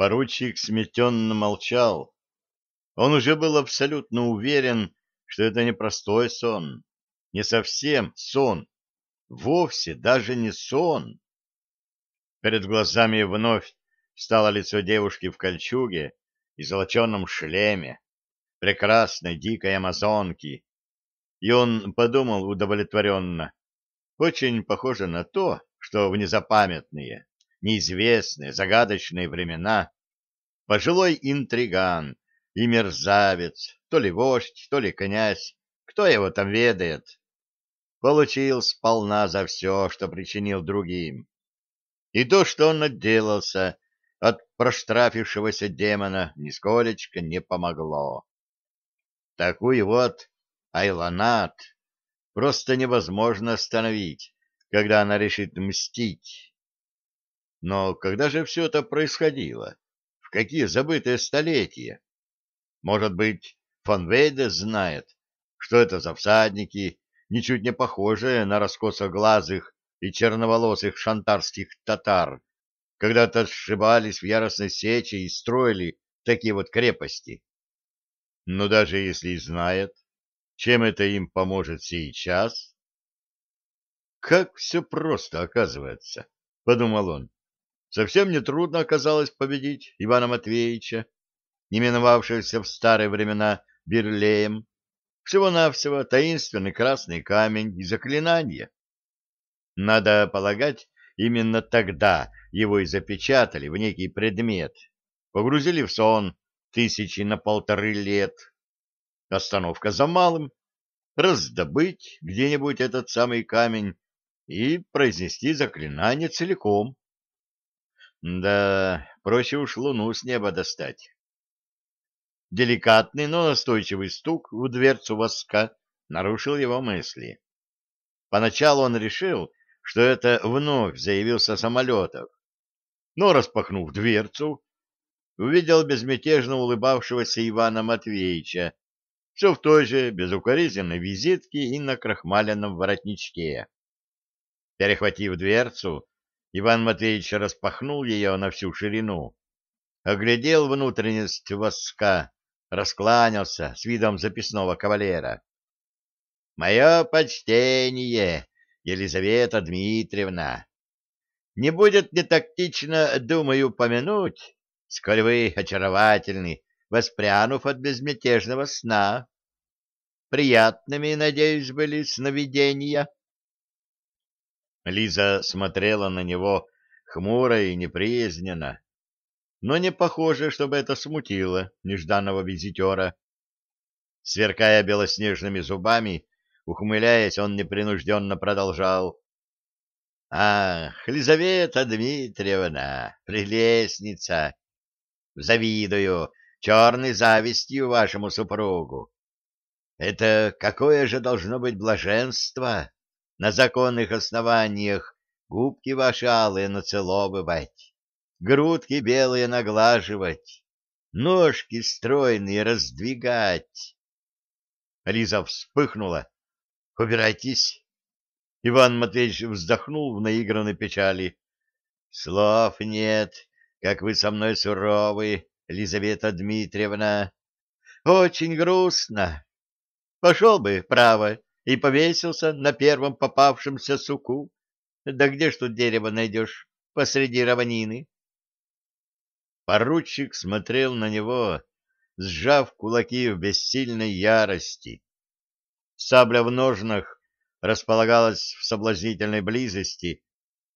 Поручик сметенно молчал. Он уже был абсолютно уверен, что это не простой сон, не совсем сон, вовсе даже не сон. Перед глазами вновь стало лицо девушки в кольчуге и золоченом шлеме, прекрасной дикой амазонки, и он подумал удовлетворенно, очень похоже на то, что в незапамятные, неизвестные, загадочные времена пожилой интриган и мерзавец, то ли вождь, то ли князь, кто его там ведает, получил сполна за все, что причинил другим. И то, что он отделался от проштрафившегося демона, нисколечко не помогло. Такую вот Айланат просто невозможно остановить, когда она решит мстить. Но когда же все это происходило? В какие забытые столетия? Может быть, фон Вейде знает, что это за всадники, ничуть не похожие на раскосоглазых и черноволосых шантарских татар, когда-то сшибались в яростной сече и строили такие вот крепости. Но даже если и знает, чем это им поможет сейчас? Как все просто оказывается, — подумал он. Совсем нетрудно оказалось победить Ивана Матвеевича, не миновавшегося в старые времена Берлеем, всего-навсего таинственный красный камень и заклинание. Надо полагать, именно тогда его и запечатали в некий предмет, погрузили в сон тысячи на полторы лет, Остановка за малым — раздобыть где-нибудь этот самый камень и произнести заклинание целиком. Да, проще уж луну с неба достать. Деликатный, но настойчивый стук в дверцу воска нарушил его мысли. Поначалу он решил, что это вновь заявился самолетов, но, распахнув дверцу, увидел безмятежно улыбавшегося Ивана Матвеевича, все в той же безукоризненной визитке и на крахмаленном воротничке. Перехватив дверцу, Иван Матвеевич распахнул ее на всю ширину, оглядел внутренность воска, раскланялся с видом записного кавалера. — Мое почтение, Елизавета Дмитриевна! Не будет не тактично, думаю, помянуть, сколь вы очаровательны, воспрянув от безмятежного сна. Приятными, надеюсь, были сновидения. Лиза смотрела на него хмуро и неприязненно, но не похоже, чтобы это смутило нежданного визитера. Сверкая белоснежными зубами, ухмыляясь, он непринужденно продолжал. — Ах, Лизавета Дмитриевна, прелестница! Завидую черной завистью вашему супругу. Это какое же должно быть блаженство на законных основаниях губки ваши алые нацеловывать, грудки белые наглаживать, ножки стройные раздвигать. Лиза вспыхнула. «Убирайтесь!» Иван Матвеевич вздохнул в наигранной печали. «Слов нет, как вы со мной суровы, Лизавета Дмитриевна. Очень грустно. Пошел бы, право, и повесился на первом попавшемся суку. Да где ж тут дерево найдешь посреди равнины? Поручик смотрел на него, сжав кулаки в бессильной ярости. Сабля в ножнах располагалась в соблазнительной близости,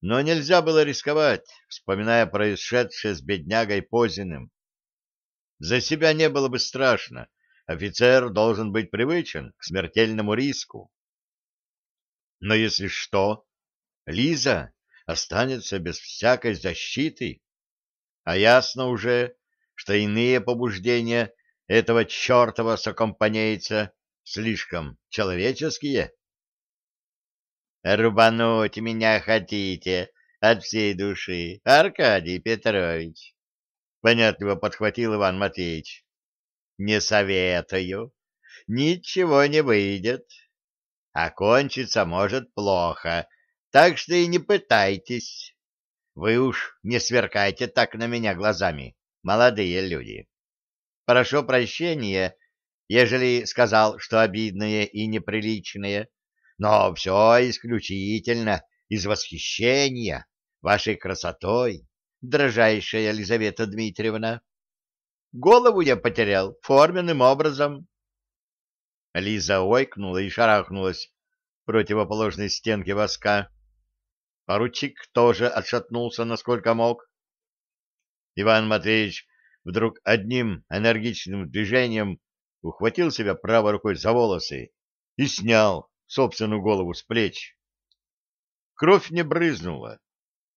но нельзя было рисковать, вспоминая происшедшее с беднягой Позиным. За себя не было бы страшно, Офицер должен быть привычен к смертельному риску. Но если что, Лиза останется без всякой защиты, а ясно уже, что иные побуждения этого чертова сокомпанейца слишком человеческие. «Рубануть меня хотите от всей души, Аркадий Петрович?» — понятливо подхватил Иван Матвеевич. Не советую. Ничего не выйдет. Окончится может плохо, так что и не пытайтесь. Вы уж не сверкайте так на меня глазами. молодые люди. Прошу прощения, ежели сказал, что обидное и неприличное, но все исключительно из восхищения вашей красотой, дрожайшая Елизавета Дмитриевна. Голову я потерял форменным образом. Лиза ойкнула и шарахнулась противоположной стенке воска. Поручик тоже отшатнулся, насколько мог. Иван Матвеевич вдруг одним энергичным движением ухватил себя правой рукой за волосы и снял собственную голову с плеч. Кровь не брызнула.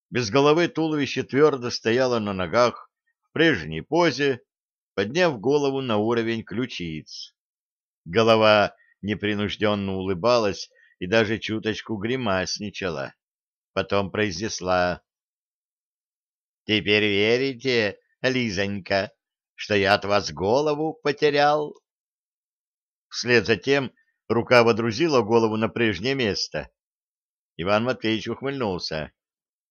Без головы туловище твердо стояло на ногах в прежней позе, подняв голову на уровень ключиц. Голова непринужденно улыбалась и даже чуточку гримасничала. Потом произнесла. — Теперь верите, Лизонька, что я от вас голову потерял? Вслед за тем рука водрузила голову на прежнее место. Иван Матвеевич ухмыльнулся.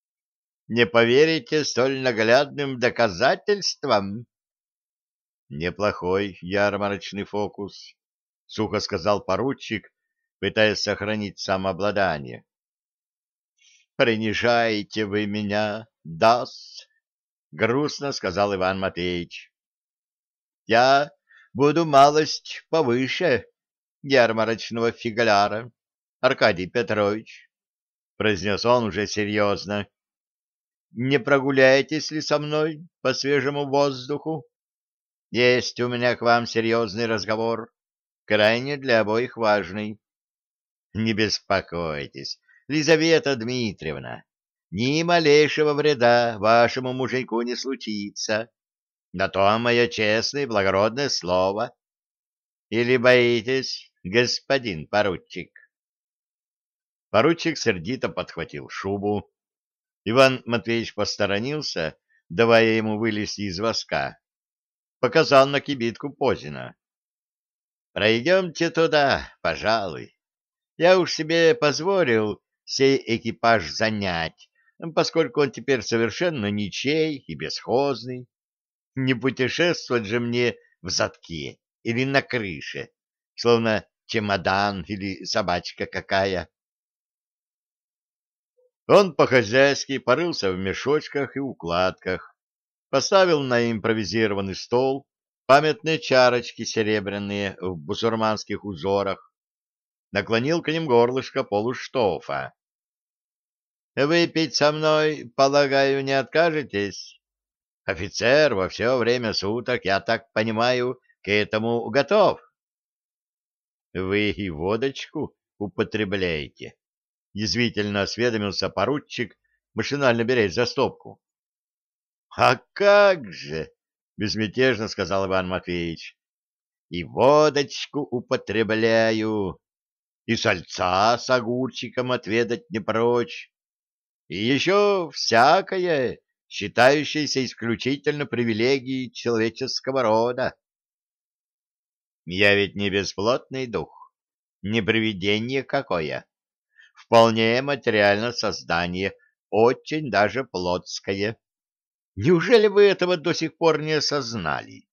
— Не поверите столь наглядным доказательствам? — Неплохой ярмарочный фокус, — сухо сказал поручик, пытаясь сохранить самообладание. — Принижаете вы меня, дас? — грустно сказал Иван Матвеевич. — Я буду малость повыше ярмарочного фигляра, Аркадий Петрович, — произнес он уже серьезно. — Не прогуляетесь ли со мной по свежему воздуху? Есть у меня к вам серьезный разговор, крайне для обоих важный. Не беспокойтесь, Лизавета Дмитриевна, ни малейшего вреда вашему муженьку не случится. На то мое честное и благородное слово. Или боитесь, господин поручик? Поручик сердито подхватил шубу. Иван Матвеевич посторонился, давая ему вылезти из воска показал на кибитку Позина. «Пройдемте туда, пожалуй. Я уж себе позволил сей экипаж занять, поскольку он теперь совершенно ничей и бесхозный. Не путешествовать же мне в задке или на крыше, словно чемодан или собачка какая». Он по-хозяйски порылся в мешочках и укладках, поставил на импровизированный стол памятные чарочки серебряные в бусурманских узорах, наклонил к ним горлышко полуштофа. — Выпить со мной, полагаю, не откажетесь? Офицер во все время суток, я так понимаю, к этому готов. — Вы и водочку употребляете? — язвительно осведомился поручик, машинально берясь за стопку. — А как же! — безмятежно сказал Иван Матвеевич. — И водочку употребляю, и сальца с огурчиком отведать не прочь, и еще всякое, считающееся исключительно привилегией человеческого рода. Я ведь не бесплотный дух, не привидение какое, вполне материальное создание, очень даже плотское. Неужели вы этого до сих пор не осознали?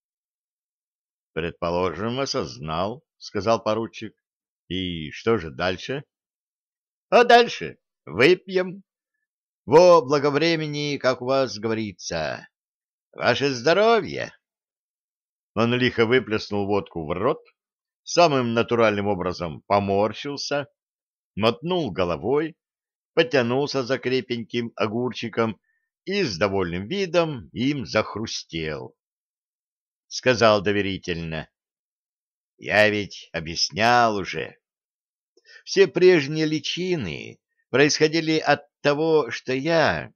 — Предположим, осознал, — сказал поручик. — И что же дальше? — А дальше выпьем. Во благовремени, как у вас говорится. Ваше здоровье! Он лихо выплеснул водку в рот, самым натуральным образом поморщился, мотнул головой, потянулся за крепеньким огурчиком и с довольным видом им захрустел. Сказал доверительно. Я ведь объяснял уже. Все прежние личины происходили от того, что я,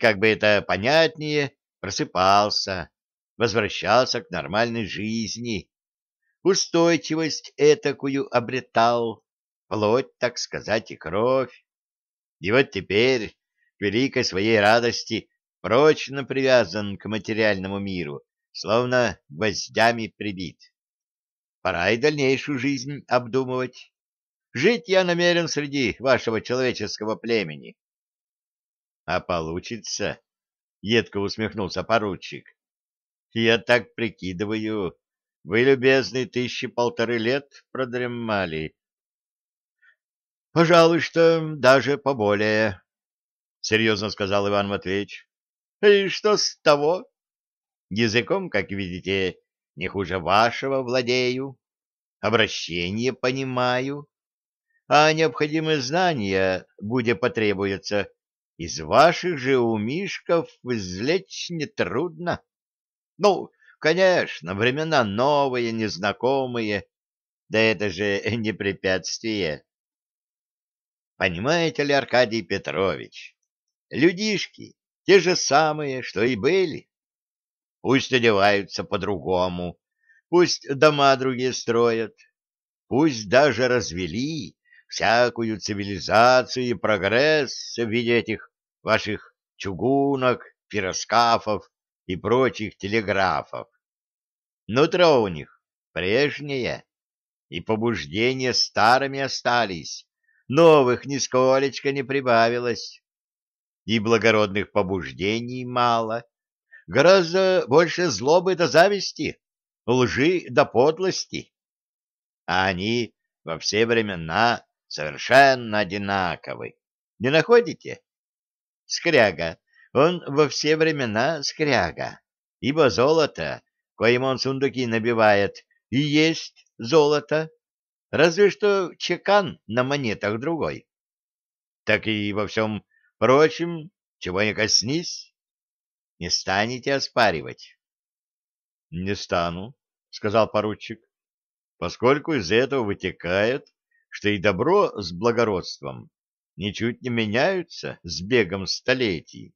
как бы это понятнее, просыпался, возвращался к нормальной жизни, устойчивость этакую обретал, плоть, так сказать, и кровь. И вот теперь великой своей радости прочно привязан к материальному миру, словно гвоздями прибит. Пора и дальнейшую жизнь обдумывать. Жить я намерен среди вашего человеческого племени. — А получится? — едко усмехнулся поручик. Я так прикидываю, вы, любезный, тысячи полторы лет продремали. — Пожалуй, что даже поболее, — серьезно сказал Иван Матвеевич. — И что с того? Языком, как видите, не хуже вашего владею, обращение понимаю, а необходимые знания, будет потребуется, из ваших же умишков извлечь нетрудно. Ну, конечно, времена новые, незнакомые, да это же не препятствие. Понимаете ли, Аркадий Петрович, людишки те же самые, что и были. Пусть одеваются по-другому, пусть дома другие строят, пусть даже развели всякую цивилизацию и прогресс в виде этих ваших чугунок, пироскафов и прочих телеграфов. Нутро у них прежнее, и побуждения старыми остались, новых нисколечко не прибавилось. И благородных побуждений мало, гораздо больше злобы до зависти, лжи до подлости. А они во все времена совершенно одинаковы. Не находите? Скряга, он во все времена скряга, ибо золото, коим он сундуки набивает, и есть золото, разве что чекан на монетах другой. Так и во всем прочем, чего не коснись, не станете оспаривать. — Не стану, — сказал поручик, — поскольку из этого вытекает, что и добро с благородством ничуть не меняются с бегом столетий.